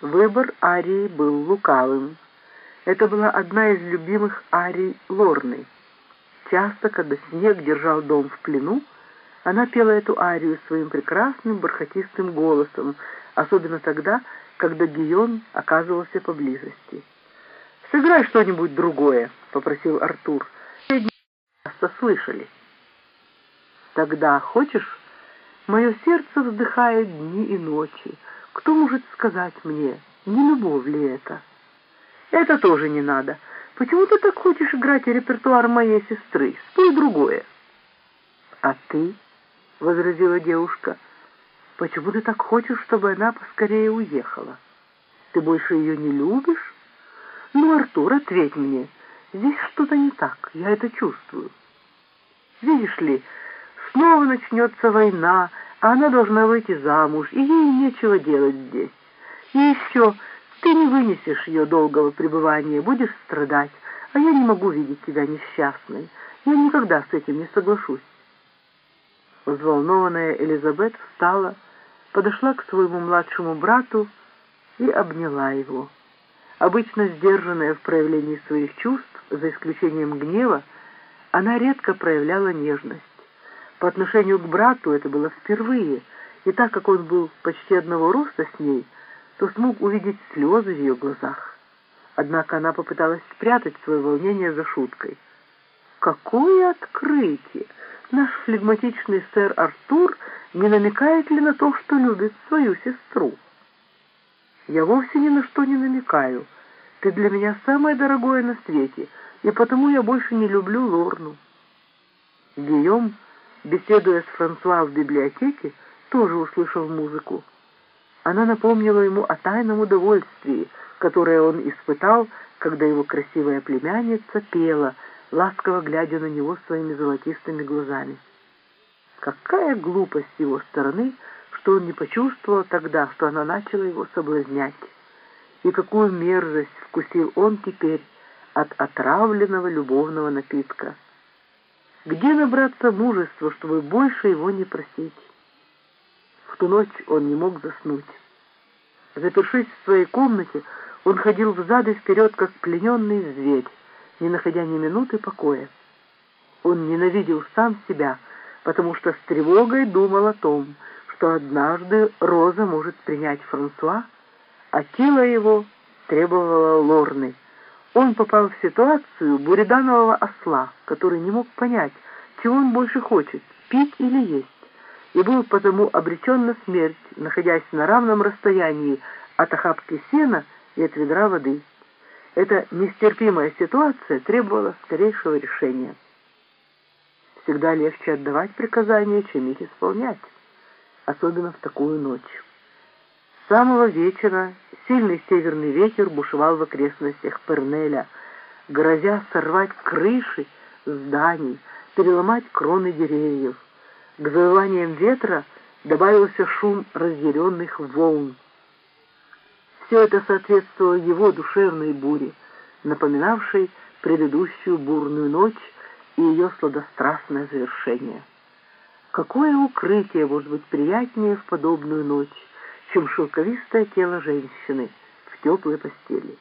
Выбор арии был лукавым. Это была одна из любимых арий Лорны. Часто, когда снег держал дом в плену, она пела эту арию своим прекрасным бархатистым голосом, особенно тогда, когда Гийон оказывался поблизости. «Сыграй что-нибудь другое», — попросил Артур. «Часто слышали». «Тогда хочешь?» Мое сердце вздыхает дни и ночи. Кто может сказать мне, не любовь ли это? Это тоже не надо. Почему ты так хочешь играть репертуар моей сестры? Спой другое. А ты, — возразила девушка, — почему ты так хочешь, чтобы она поскорее уехала? Ты больше ее не любишь? Ну, Артур, ответь мне. Здесь что-то не так, я это чувствую. Видишь ли, Снова начнется война, а она должна выйти замуж, и ей нечего делать здесь. И еще, ты не вынесешь ее долгого пребывания, будешь страдать, а я не могу видеть тебя несчастной. Я никогда с этим не соглашусь. Взволнованная Элизабет встала, подошла к своему младшему брату и обняла его. Обычно сдержанная в проявлении своих чувств, за исключением гнева, она редко проявляла нежность. По отношению к брату это было впервые, и так как он был почти одного роста с ней, то смог увидеть слезы в ее глазах. Однако она попыталась спрятать свое волнение за шуткой. «Какое открытие! Наш флегматичный сэр Артур не намекает ли на то, что любит свою сестру?» «Я вовсе ни на что не намекаю. Ты для меня самое дорогое на свете, и потому я больше не люблю Лорну». Гийом беседуя с Франсуа в библиотеке, тоже услышал музыку. Она напомнила ему о тайном удовольствии, которое он испытал, когда его красивая племянница пела, ласково глядя на него своими золотистыми глазами. Какая глупость с его стороны, что он не почувствовал тогда, что она начала его соблазнять. И какую мерзость вкусил он теперь от отравленного любовного напитка. Где набраться мужества, чтобы больше его не просить? В ту ночь он не мог заснуть. Запершись в своей комнате, он ходил взад и вперед, как плененный зверь, не находя ни минуты покоя. Он ненавидел сам себя, потому что с тревогой думал о том, что однажды Роза может принять Франсуа, а тело его требовало Лорны — он попал в ситуацию буреданового осла, который не мог понять, чего он больше хочет, пить или есть, и был потому обречен на смерть, находясь на равном расстоянии от охапки сена и от ведра воды. Эта нестерпимая ситуация требовала скорейшего решения. Всегда легче отдавать приказания, чем их исполнять, особенно в такую ночь. С самого вечера сильный северный ветер бушевал в окрестностях Пернеля, грозя сорвать крыши зданий, переломать кроны деревьев. К завываниям ветра добавился шум разъяренных волн. Все это соответствовало его душевной буре, напоминавшей предыдущую бурную ночь и ее сладострастное завершение. Какое укрытие может быть приятнее в подобную ночь, чем шелковистое тело женщины в теплой постели.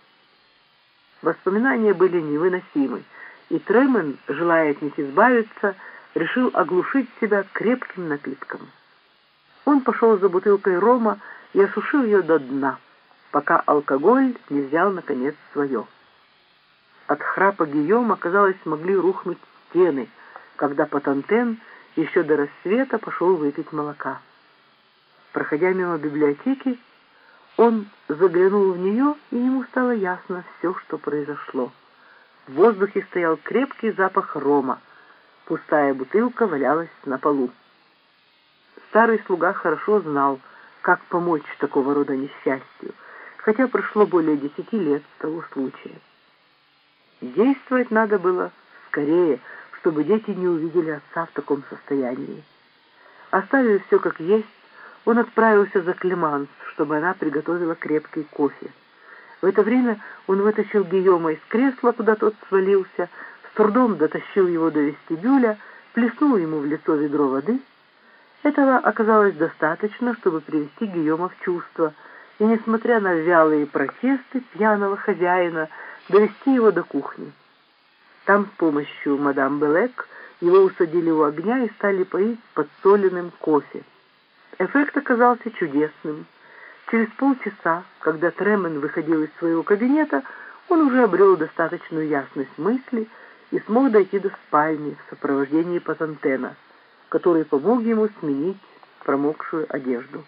Воспоминания были невыносимы, и Тремен, желая от них избавиться, решил оглушить себя крепким напитком. Он пошел за бутылкой рома и осушил ее до дна, пока алкоголь не взял, наконец, свое. От храпа Гийома, казалось, могли рухнуть стены, когда Патантен еще до рассвета пошел выпить молока. Проходя мимо библиотеки, он заглянул в нее, и ему стало ясно все, что произошло. В воздухе стоял крепкий запах рома. Пустая бутылка валялась на полу. Старый слуга хорошо знал, как помочь такого рода несчастью, хотя прошло более десяти лет с того случая. Действовать надо было скорее, чтобы дети не увидели отца в таком состоянии. Оставив все как есть, он отправился за Клеманс, чтобы она приготовила крепкий кофе. В это время он вытащил Гийома из кресла, куда тот свалился, с трудом дотащил его до вестибюля, плеснул ему в лицо ведро воды. Этого оказалось достаточно, чтобы привести Гийома в чувство, и, несмотря на вялые протесты пьяного хозяина, довести его до кухни. Там с помощью мадам Белек его усадили у огня и стали поить подсоленным кофе. Эффект оказался чудесным. Через полчаса, когда Тремен выходил из своего кабинета, он уже обрел достаточную ясность мысли и смог дойти до спальни в сопровождении Патантена, который помог ему сменить промокшую одежду.